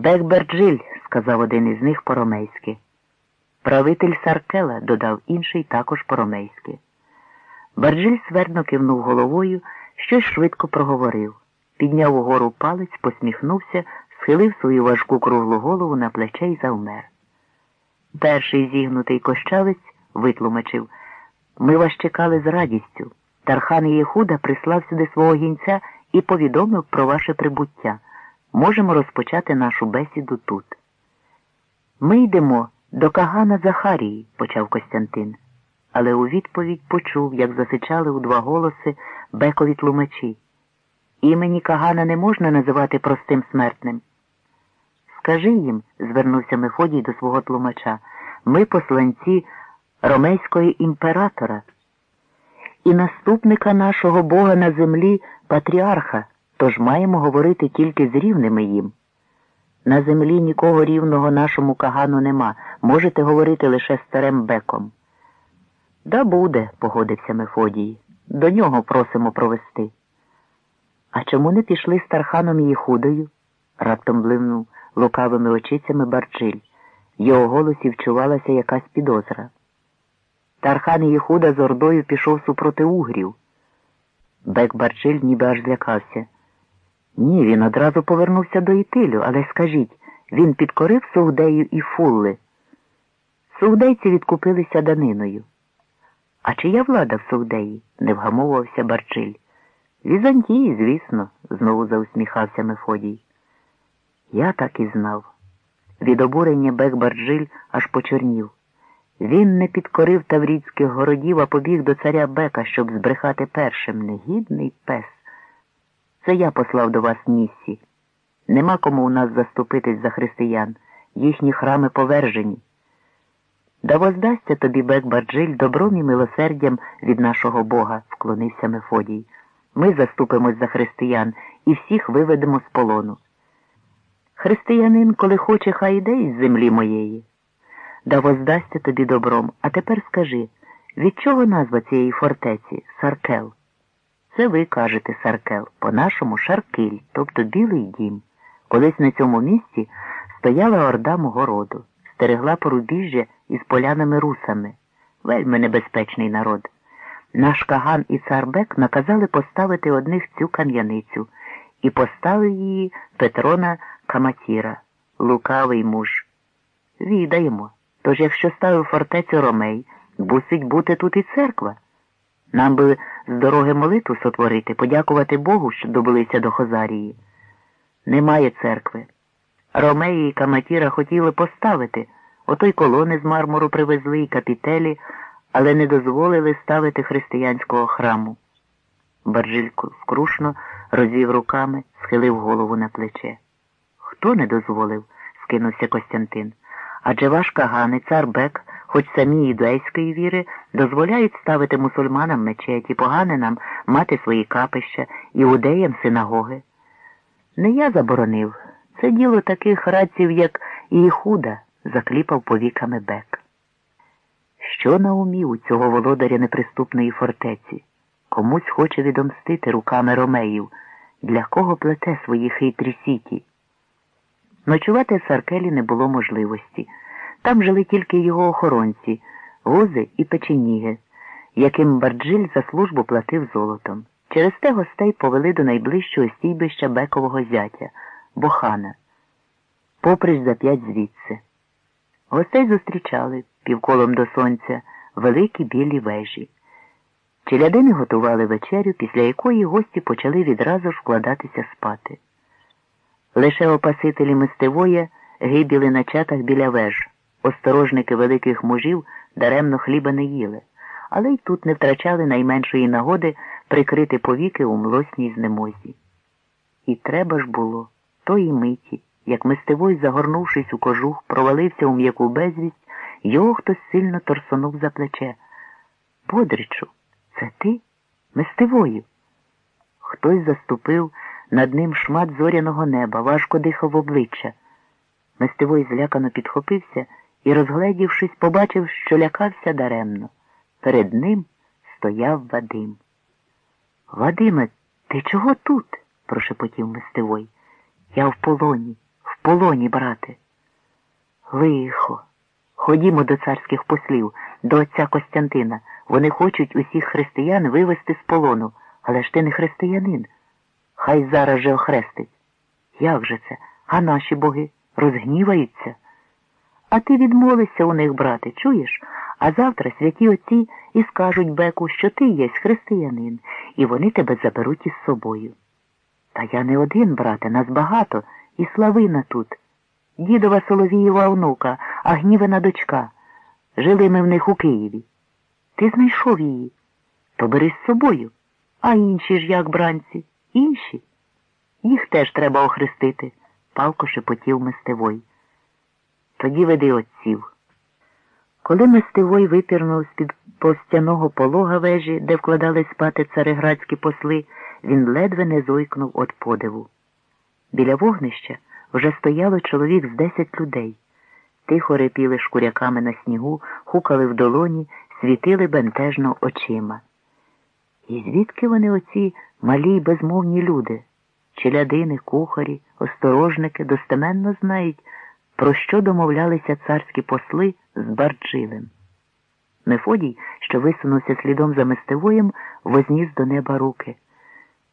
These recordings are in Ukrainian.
Бек Барджиль, сказав один із них по-ромейськи. Правитель Саркела, додав інший також по-ромейськи. Барджиль ствердно кивнув головою, щось швидко проговорив. Підняв угору палець, посміхнувся, схилив свою важку круглу голову на плече і завмер. Перший зігнутий кощавець витлумачив. Ми вас чекали з радістю. Тархан Єхуда прислав сюди свого гінця і повідомив про ваше прибуття. Можемо розпочати нашу бесіду тут. Ми йдемо до Кагана Захарії, почав Костянтин, але у відповідь почув, як засичали у два голоси бекові тлумачі. Імені Кагана не можна називати простим смертним. Скажи їм, звернувся Мефодій до свого тлумача, ми посланці ромейського імператора і наступника нашого Бога на землі патріарха, тож маємо говорити тільки з рівними їм. На землі нікого рівного нашому кагану нема, можете говорити лише з старим беком. Да буде, погодився Мефодій. До нього просимо провести. А чому не пішли з Тарханом Єхудою? раптом блимнув лукавими очицями Барчиль. В його голосі вчувалася якась підозра. Тархан Єхуда з Ордою пішов супроти угрів. Бек Барчиль ніби аж злякався. Ні, він одразу повернувся до Ітилю, але скажіть, він підкорив Сугдею і Фулли. Сугдейці відкупилися даниною. А чия влада в Сугдеї? не вгамовувався Барчиль. Візантії, звісно, знову заусміхався Мефодій. Я так і знав. Від обурення Бек Барджиль аж почорнів. Він не підкорив таврійських городів, а побіг до царя Бека, щоб збрехати першим негідний пес. Це я послав до вас Ніссі. Нема кому у нас заступитись за християн, їхні храми повержені. Да воздасться тобі Бек Барджиль добром і милосердям від нашого Бога, вклонився Мефодій. Ми заступимось за християн і всіх виведемо з полону. Християнин, коли хоче, хай йде із землі моєї. Да воздасться тобі добром. А тепер скажи, від чого назва цієї фортеці Саркел? Це ви кажете Саркел, по-нашому Шаркиль, тобто Білий дім. Колись на цьому місці стояла орда мого роду, стерегла порубіжжя із полянами русами. Вельми небезпечний народ. Наш Каган і царбек наказали поставити одних цю кам'яницю і поставив її Петрона Каматіра, лукавий муж. Відаємо. Тож, якщо ставив фортецю Ромей, мусить бути тут і церква. Нам би з дороги молитву сотворити, подякувати Богу, що добилися до Хозарії. Немає церкви. Ромеї і Каматіра хотіли поставити, ото й колони з мармуру привезли і капітелі, але не дозволили ставити християнського храму. Баржиль скрушно розвів руками, схилив голову на плече. Хто не дозволив? скинувся Костянтин. Адже ваш Каган і цар Бек, хоч самі юдейської віри, дозволяють ставити мусульманам мечеті, поганинам мати свої капища, іудеям синагоги. Не я заборонив. Це діло таких радців, як Іхуда, закліпав повіками Бек. Що на умі у цього володаря неприступної фортеці? Комусь хоче відомстити руками ромеїв, для кого плете свої хитрі сіті. Ночувати в Саркелі не було можливості. Там жили тільки його охоронці, гузи і печеніги, яким Барджиль за службу платив золотом. Через те гостей повели до найближчого стійбища Бекового зятя, Бохана, поприч за п'ять звідси. Гостей зустрічали півколом до сонця великі білі вежі. Челядини готували вечерю, після якої гості почали відразу вкладатися спати. Лише опасителі мистевоя гибіли на чатах біля веж. Осторожники великих мужів даремно хліба не їли, але й тут не втрачали найменшої нагоди прикрити повіки у млосній знемозі. І треба ж було тої миті, як мистевой, загорнувшись у кожух, провалився у м'яку безвість, його хтось сильно торсонув за плече. Подричу, це ти? Мистевою? Хтось заступив над ним шмат зоряного неба, важко дихав обличчя. Мистевой злякано підхопився і, розгледівшись, побачив, що лякався даремно. Перед ним стояв Вадим. Вадиме, ти чого тут? прошепотів Мистевой. Я в полоні, в полоні, брате. Лихо. Ходімо до царських послів, до отця Костянтина. Вони хочуть усіх християн вивезти з полону, але ж ти не християнин. Хай зараз же охрестить. Як же це? А наші боги розгніваються? А ти відмовишся у них, брате, чуєш? А завтра святі отці і скажуть Беку, що ти єсь християнин, і вони тебе заберуть із собою. Та я не один, брате, нас багато, і славина тут. Дідова Соловієва онука, а гнівена дочка. Жили ми в них у Києві. Ти знайшов її. То бери з собою. А інші ж як бранці? Інші? Їх теж треба охрестити, палко шепотів Мистевой. Тоді веди отців. Коли Мистевой випірнув з-під повстяного полога вежі, де вкладались спати цареградські посли, він ледве не зойкнув від подиву. Біля вогнища вже стояло чоловік з десять людей. Тихо репіли шкуряками на снігу, хукали в долоні, світили бентежно очима. І звідки вони оці малі й безмовні люди? Челядини, кухарі, осторожники достеменно знають, про що домовлялися царські посли з Барджилем. Мефодій, що висунувся слідом за мистевоєм, возніс до неба руки.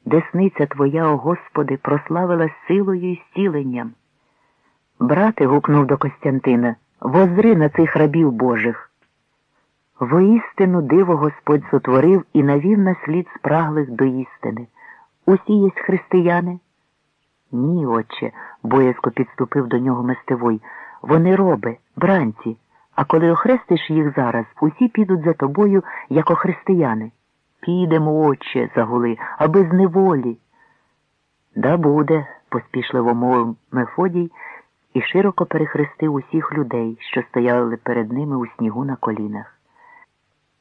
Десниця твоя, о Господи, прославилась силою і зціленням. Брате, гукнув до Костянтина, возри на цих рабів Божих. Воістину диво Господь сотворив і навів на слід спраглих до істини. Усі єсть християни? Ні, отче, боязко підступив до нього Мистевой. Вони роби, бранці, а коли охрестиш їх зараз, усі підуть за тобою, як охристияни. Підемо, отче, загули, аби з неволі. Да буде, поспішливо мовив Мефодій і широко перехрестив усіх людей, що стояли перед ними у снігу на колінах.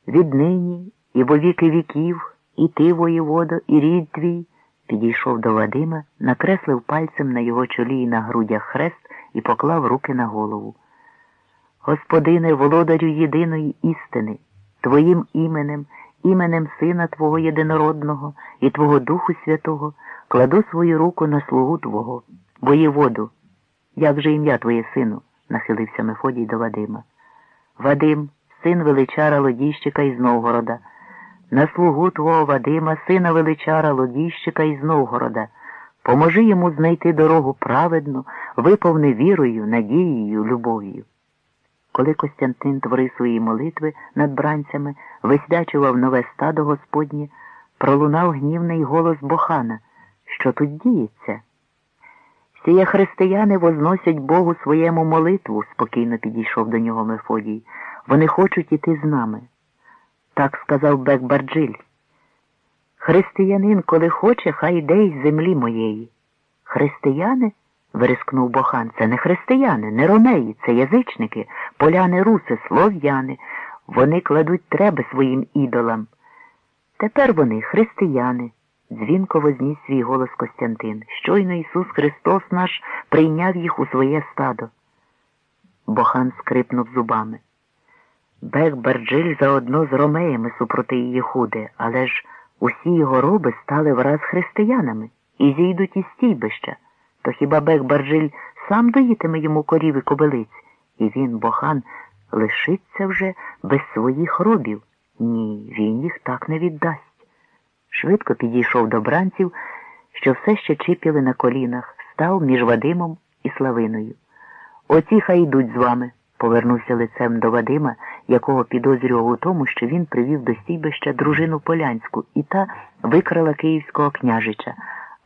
Віднині і во віки віків, і ти, воєводо, і рід твій, підійшов до Вадима, накреслив пальцем на його чолі і на грудях хрест і поклав руки на голову. Господине, володарю єдиної істини, Твоїм іменем, іменем Сина Твого Єдинородного і Твого Духу Святого, кладу свою руку на слугу Твого, воєводу. Як же ім'я Твоє сину? нахилився Мефодій до Вадима. Вадим, син величара Лодіщика із Новгорода, на слугу твого Вадима, сина величара Лодіщика із Новгорода. Поможи йому знайти дорогу праведну, виповни вірою, надією, любов'ю. Коли Костянтин творив свої молитви над бранцями, висвячував нове стадо Господнє, пролунав гнівний голос Бохана. Що тут діється? Сіє християни возносять Богу своєму молитву, спокійно підійшов до нього Мефодій. Вони хочуть іти з нами. Так сказав Бек Барджиль. Християнин, коли хоче, хай йде із землі моєї. Християни? вирискнув Бохан. Це не християни, не ромеї, це язичники, поляни руси, слов'яни. Вони кладуть треби своїм ідолам. Тепер вони християни. Дзвінко возніс свій голос Костянтин. Щойно Ісус Христос наш прийняв їх у своє стадо. Бохан скрипнув зубами. Бек Барджиль заодно з ромеями супроти Єхуди, але ж усі його роби стали враз християнами і зійдуть із стійбища. То хіба Бек Барджиль сам доїтиме корів і кобилиць, і він, бохан, лишиться вже без своїх робів? Ні, він їх так не віддасть. Швидко підійшов до бранців, що все ще чіпіли на колінах, став між Вадимом і Славиною. Оці хай йдуть з вами, повернувся лицем до Вадима, якого підозрював у тому, що він привів до стійбища дружину Полянську, і та викрала київського княжича.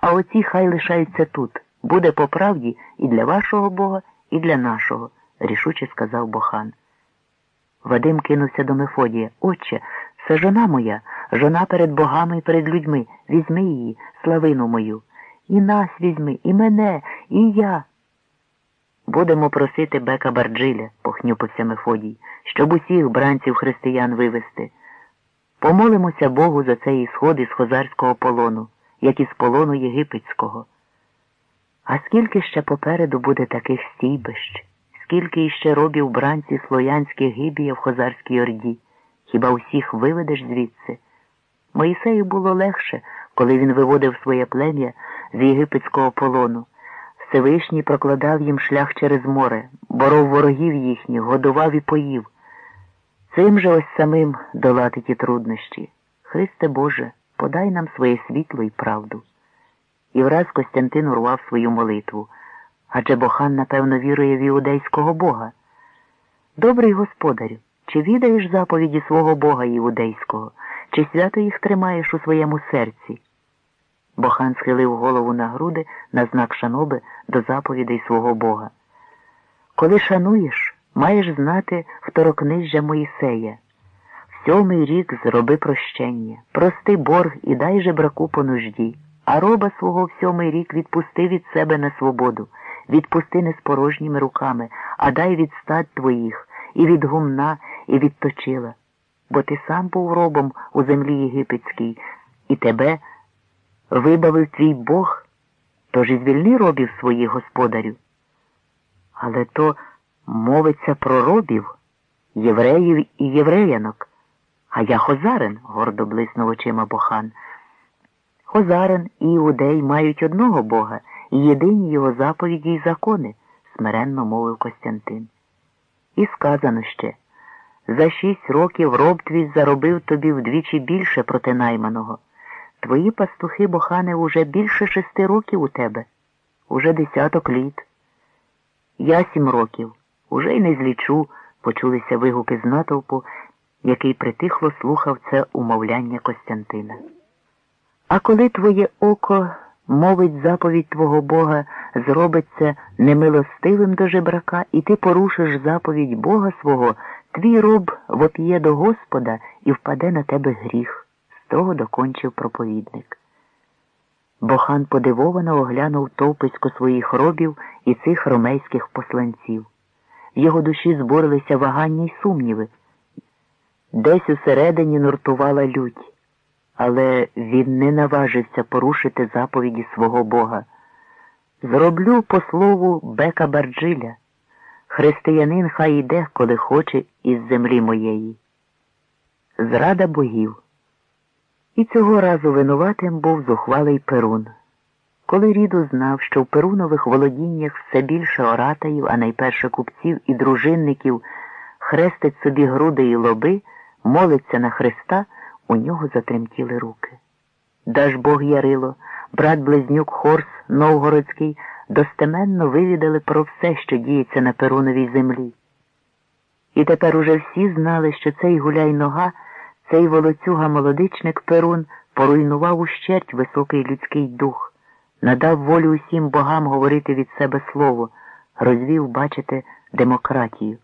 А оці хай лишаються тут. Буде по правді і для вашого Бога, і для нашого, рішуче сказав Бохан. Вадим кинувся до Мефодія. Отче, це жона моя, жона перед богами і перед людьми. Візьми її, славину мою. І нас візьми, і мене, і я. Будемо просити Бека Барджиля, похнюпився Мефодій, щоб усіх бранців християн вивести. Помолимося Богу за цей ісход із хозарського полону, як із полону єгипетського. А скільки ще попереду буде таких стійбищ, скільки іще робів бранці слоянських гибія в хозарській орді? Хіба усіх виведеш звідси? Моїсею було легше, коли він виводив своє плем'я з єгипетського полону. Всевишній прокладав їм шлях через море, боров ворогів їхніх, годував і поїв. Цим же ось самим долати ті труднощі. Христе Боже, подай нам своє світло і правду. І враз Костянтин урвав свою молитву, адже Бохан, напевно, вірує в іудейського Бога. Добрий господарю, чи відаєш заповіді свого Бога іудейського, чи свято їх тримаєш у своєму серці? Бохан схилив голову на груди на знак шаноби до заповідей свого Бога. Коли шануєш, маєш знати второкнижжя Моїсея. Сьомий рік зроби прощення, прости борг і дай жебраку по нужді, а роба свого в сьомий рік відпусти від себе на свободу, відпусти не з порожніми руками, а дай від стад твоїх, і від гумна, і від точила. Бо ти сам був робом у землі єгипетській, і тебе вибавив твій Бог, тож і звільни робів своїх господарю. Але то мовиться про робів, євреїв і євреянок, а я хозарин, гордо блиснув очима Бохан. Хозарин і іудей мають одного Бога і єдині його заповіді й закони, смиренно мовив Костянтин. І сказано ще за шість років роб твій заробив тобі вдвічі більше проти найманого. Твої пастухи, бохане, уже більше шести років у тебе, уже десяток літ. Я сім років, уже й не злічу, почулися вигуки з натовпу, який притихло слухав це умовляння Костянтина. А коли твоє око мовить заповідь твого Бога, зробиться немилостивим до жебрака, і ти порушиш заповідь Бога свого, твій роб воп'є до Господа і впаде на тебе гріх того докончив проповідник. Бохан подивовано оглянув товписько своїх робів і цих ромейських посланців. В його душі зборилися вагання й сумніви. Десь усередині нуртувала лють, але він не наважився порушити заповіді свого Бога. Зроблю по слову бека Барджиля. Християнин хай іде, коли хоче, із землі моєї. Зрада богів. І цього разу винуватим був зухвалий Перун. Коли Ріду знав, що в Перунових володіннях все більше оратаїв, а найперше купців і дружинників хрестить собі груди і лоби, молиться на Христа, у нього затремтіли руки. Даж Бог Ярило, брат Близнюк Хорс Новгородський достеменно вивідали про все, що діється на Перуновій землі. І тепер уже всі знали, що цей гуляй нога. Цей волоцюга молодичник Перун поруйнував ущерть високий людський дух, надав волю усім богам говорити від себе слово, розвів, бачите, демократію.